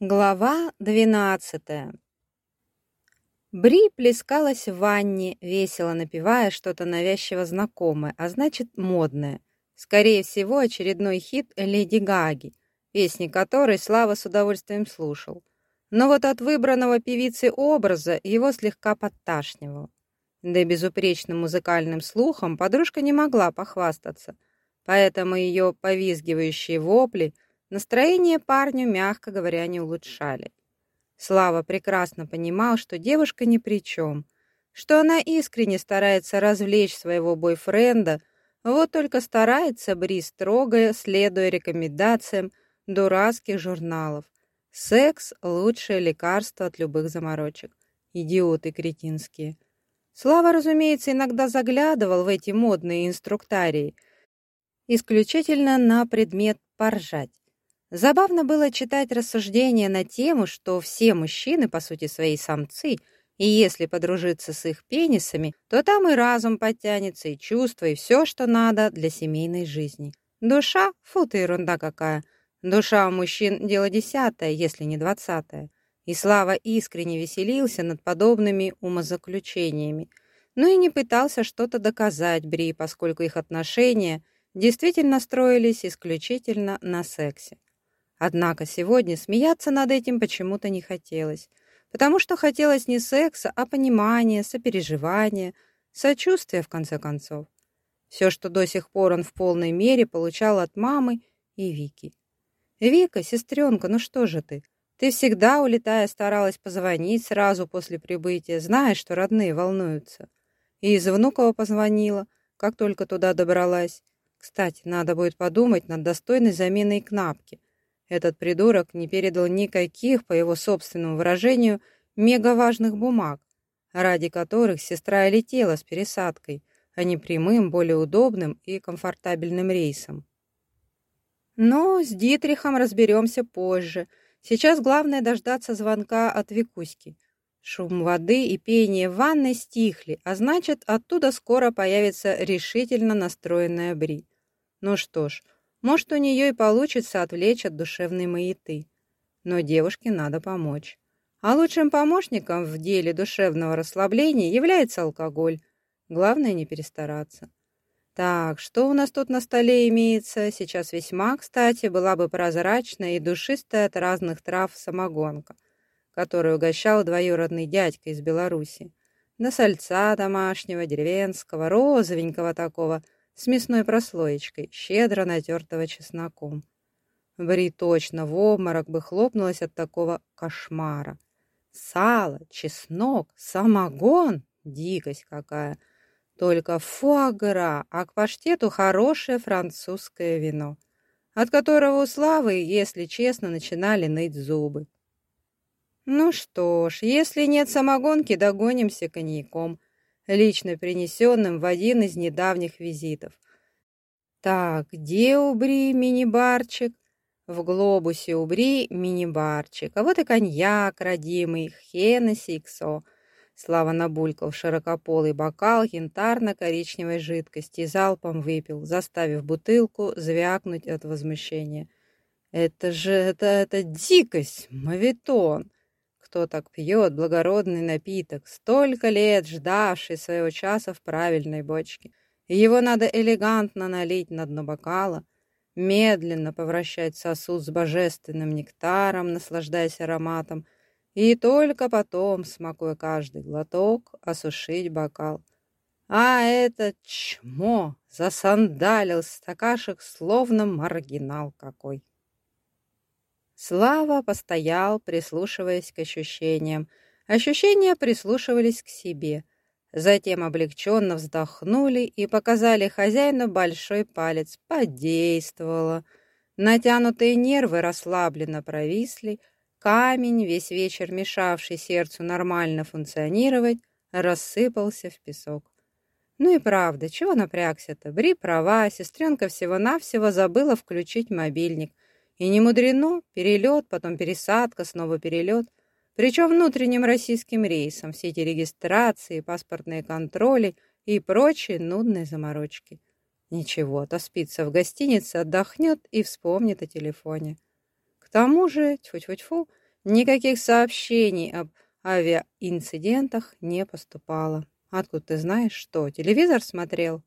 Глава двенадцатая Бри плескалась в ванне, весело напевая что-то навязчиво знакомое, а значит модное. Скорее всего, очередной хит Леди Гаги, песни которой Слава с удовольствием слушал. Но вот от выбранного певицы образа его слегка подташнивало. Да и безупречным музыкальным слухом подружка не могла похвастаться, поэтому ее повизгивающие вопли – Настроение парню, мягко говоря, не улучшали. Слава прекрасно понимал, что девушка ни при чем, что она искренне старается развлечь своего бойфренда, вот только старается Бри строго, следуя рекомендациям дурацких журналов. Секс – лучшее лекарство от любых заморочек. Идиоты кретинские. Слава, разумеется, иногда заглядывал в эти модные инструктарии, исключительно на предмет поржать. Забавно было читать рассуждения на тему, что все мужчины, по сути своей, самцы, и если подружиться с их пенисами, то там и разум подтянется, и чувства, и все, что надо для семейной жизни. Душа? Фу ты, ерунда какая. Душа у мужчин – дело десятое, если не двадцатое. И Слава искренне веселился над подобными умозаключениями, но и не пытался что-то доказать Бри, поскольку их отношения действительно строились исключительно на сексе. Однако сегодня смеяться над этим почему-то не хотелось, потому что хотелось не секса, а понимания, сопереживания, сочувствия, в конце концов. Все, что до сих пор он в полной мере получал от мамы и Вики. «Вика, сестренка, ну что же ты? Ты всегда, улетая, старалась позвонить сразу после прибытия, зная, что родные волнуются. И из Внукова позвонила, как только туда добралась. Кстати, надо будет подумать над достойной заменой Кнапки. Этот придурок не передал никаких, по его собственному выражению, мегаважных бумаг, ради которых сестра летела с пересадкой, а не прямым, более удобным и комфортабельным рейсом. Но с Дитрихом разберемся позже. Сейчас главное дождаться звонка от Викуськи. Шум воды и пение в ванной стихли, а значит, оттуда скоро появится решительно настроенная Бри. Ну что ж, может, у нее и получится отвлечь от душевной маяты. Но девушке надо помочь. А лучшим помощником в деле душевного расслабления является алкоголь. Главное не перестараться. Так, что у нас тут на столе имеется? Сейчас весьма, кстати, была бы прозрачная и душистая от разных трав самогонка, которую угощал двоюродный дядька из Беларуси. На сальца домашнего, деревенского, розовенького такого – с мясной прослоечкой, щедро натертого чесноком. Бри точно в обморок бы хлопнулась от такого кошмара. Сало, чеснок, самогон — дикость какая! Только фуагра, а к паштету хорошее французское вино, от которого у Славы, если честно, начинали ныть зубы. Ну что ж, если нет самогонки, догонимся коньяком — лично принесенным в один из недавних визитов. Так, где у Бри мини-барчик? В глобусе у Бри мини-барчик. А вот и коньяк, родимый, Хеннесси Иксо. Слава набулькал широкополый бокал янтарно-коричневой жидкости и залпом выпил, заставив бутылку звякнуть от возмущения. «Это же, это, это дикость, мавитон!» Кто так пьет благородный напиток, столько лет ждавший своего часа в правильной бочке. Его надо элегантно налить на дно бокала, медленно повращать сосуд с божественным нектаром, наслаждаясь ароматом, и только потом, смакуя каждый глоток, осушить бокал. А этот чмо засандалил стакашек, словно маргинал какой. Слава постоял, прислушиваясь к ощущениям. Ощущения прислушивались к себе. Затем облегченно вздохнули и показали хозяину большой палец. Подействовало. Натянутые нервы расслабленно провисли. Камень, весь вечер мешавший сердцу нормально функционировать, рассыпался в песок. Ну и правда, чего напрягся-то? Бри права, сестренка всего-навсего забыла включить мобильник — и не мудрено, перелет, потом пересадка, снова перелет. Причем внутренним российским рейсом, все эти регистрации, паспортные контроли и прочие нудные заморочки. Ничего, отоспится в гостинице, отдохнет и вспомнит о телефоне. К тому же, тьфу-тьфу-тьфу, Никаких сообщений об авиаинцидентах не поступало. Откуда ты знаешь что? Телевизор смотрел?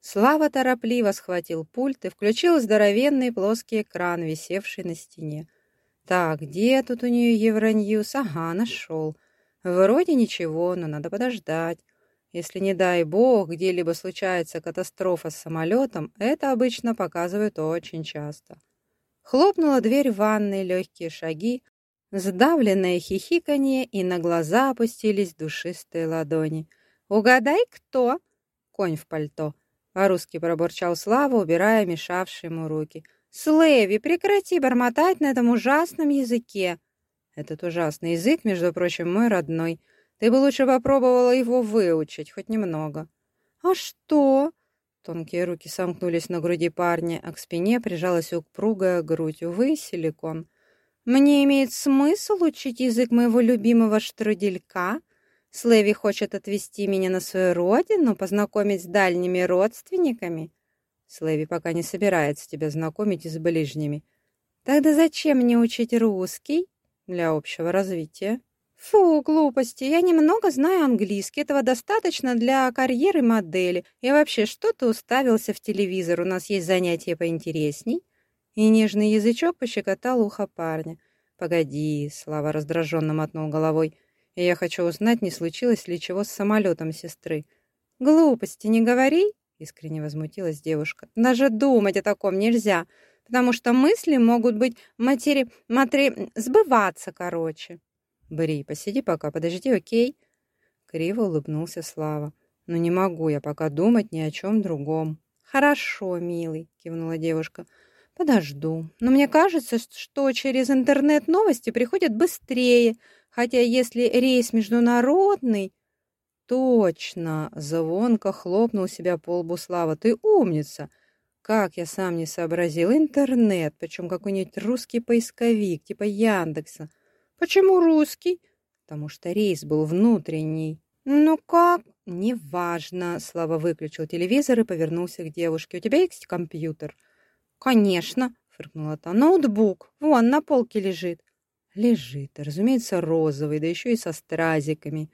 Слава торопливо схватил пульт и включил здоровенный плоский экран, висевший на стене. Так, где тут у нее Евроньюз? Ага, нашел. Вроде ничего, но надо подождать. Если, не дай бог, где-либо случается катастрофа с самолетом, это обычно показывают очень часто. Хлопнула дверь в ванной, легкие шаги, сдавленное хихиканье, и на глаза опустились душистые ладони. «Угадай, кто?» «Конь в пальто», — по-русски пробурчал Слава, убирая мешавшие ему руки. «Слэви, прекрати бормотать на этом ужасном языке!» «Этот ужасный язык, между прочим, мой родной. Ты бы лучше попробовала его выучить, хоть немного». «А что?» Тонкие руки сомкнулись на груди парня, а к спине прижалась упругая грудь. Увы, силикон. «Мне имеет смысл учить язык моего любимого штруделька? Слэви хочет отвезти меня на свою родину, познакомить с дальними родственниками?» «Слэви пока не собирается тебя знакомить с ближними». «Тогда зачем мне учить русский?» «Для общего развития». «Фу, глупости, я немного знаю английский, этого достаточно для карьеры модели. И вообще, что ты уставился в телевизор, у нас есть занятия поинтересней?» И нежный язычок пощекотал ухо парня. «Погоди», — Слава раздраженно мотнул головой, «и я хочу узнать, не случилось ли чего с самолетом сестры». «Глупости не говори», — искренне возмутилась девушка. «Даже думать о таком нельзя, потому что мысли могут быть матери... матери... сбываться, короче». «Бри, посиди пока, подожди, окей?» Криво улыбнулся Слава. «Но не могу я пока думать ни о чем другом». «Хорошо, милый», — кивнула девушка. «Подожду. Но мне кажется, что через интернет новости приходят быстрее, хотя если рейс международный...» «Точно!» — звонко хлопнул себя по лбу Слава. «Ты умница!» Как я сам не сообразил. Интернет, причем какой-нибудь русский поисковик, типа Яндекса. Почему русский? Потому что рейс был внутренний. Ну как? Неважно. Слава выключил телевизор и повернулся к девушке. У тебя есть компьютер? Конечно, фыркнула та. Ноутбук. Вон, на полке лежит. Лежит, разумеется, розовый, да еще и со стразиками.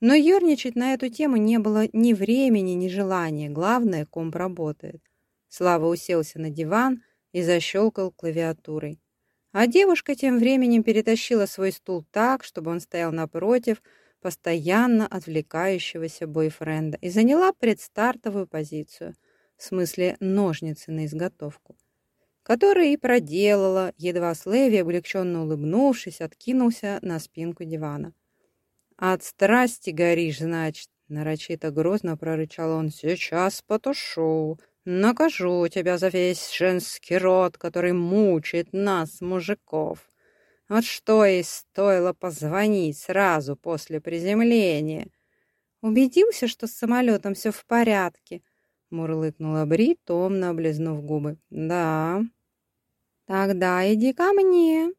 Но ерничать на эту тему не было ни времени, ни желания. Главное, комп работает. Слава уселся на диван и защелкал клавиатурой. А девушка тем временем перетащила свой стул так, чтобы он стоял напротив постоянно отвлекающегося бойфренда и заняла предстартовую позицию, в смысле ножницы на изготовку, которую и проделала, едва Слеви, облегченно улыбнувшись, откинулся на спинку дивана. «От страсти горишь, значит», — нарочито грозно прорычал он, — «сейчас потушу». Накажу тебя за весь женский род, который мучает нас, мужиков. Вот что и стоило позвонить сразу после приземления. Убедился, что с самолетом все в порядке, мурлыкнула Бри, томно облизнув губы. Да. Тогда иди ко мне,